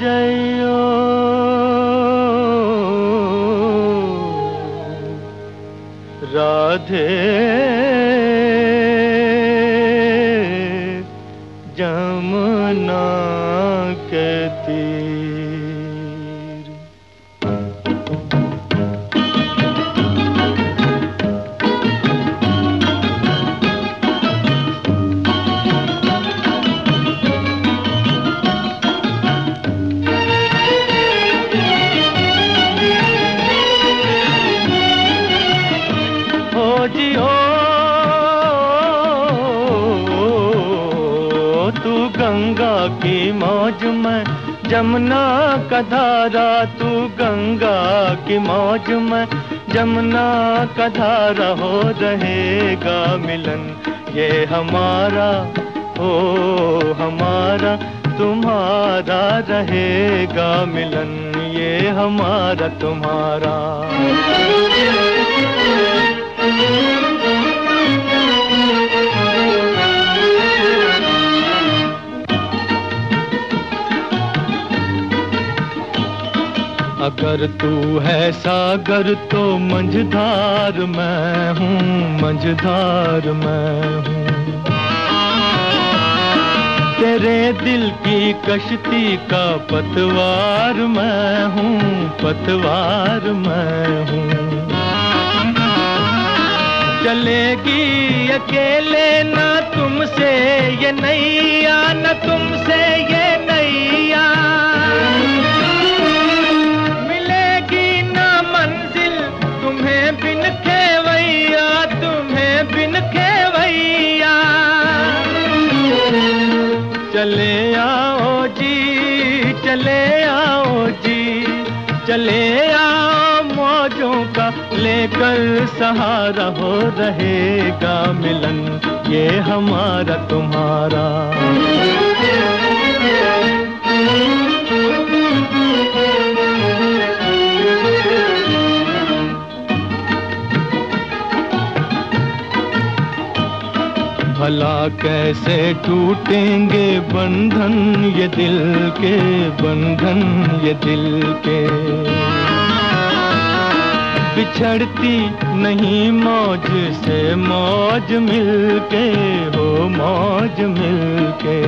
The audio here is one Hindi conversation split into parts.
जयो। राधे जमुना के गंगा की मौज में जमुना का धारा, तू गंगा की मौज में जमुना का धारा हो रहेगा मिलन। ये हमारा, हो हमारा, तुम्हारा रहेगा मिलन। ये हमारा, तुम्हारा। अगर तू है सागर तो मंझधार मैं हूँ, मंझधार मैं हूँ। तेरे दिल की कश्ती का पतवार मैं हूँ, पतवार मैं हूँ। चलेगी अकेले, ना तुमसे ये नैया, न तुमसे ये चले आओ मौजों का लेकर सहारा हो रहेगा मिलन। ये हमारा तुम्हारा। भला कैसे टूटेंगे बंधन ये दिल के, बंधन ये दिल के। बिछड़ती नहीं मौज से मौज मिलके, हो मौज मिलके।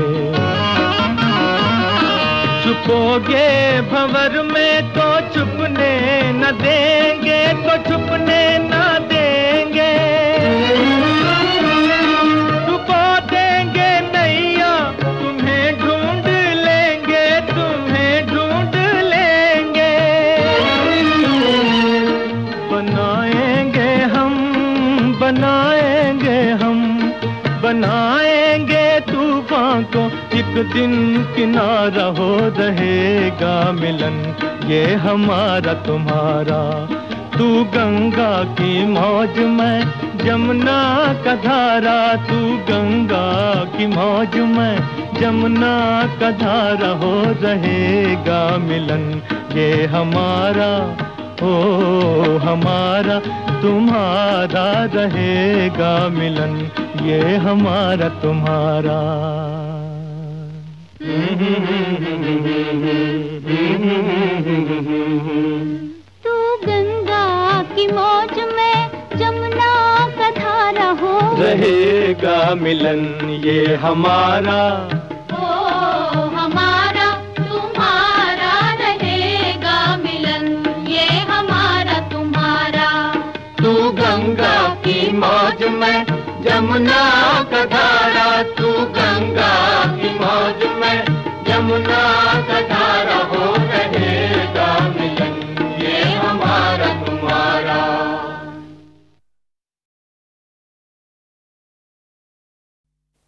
छुपोगे भंवर में तो छुपने न देंगे तो छुपने न बनाएँगे हम बनाएँगे हम, बनाएँगे तूफ़ान को। एक दिन किनारा हो रहेगा मिलन, ये हमारा तुम्हारा। तू गंगा की मौज में, जमुना का धारा। तू गंगा की मौज में, जमुना का धारा हो रहेगा मिलन, ये हमारा हो हमारा तुम्हारा रहेगा मिलन ये हमारा तुम्हारा। तू गंगा की मौज में जमुना का धारा हो रहेगा मिलन ये हमारा में जमुना का धारा तू गंगा की मौज में। यमुना का धारा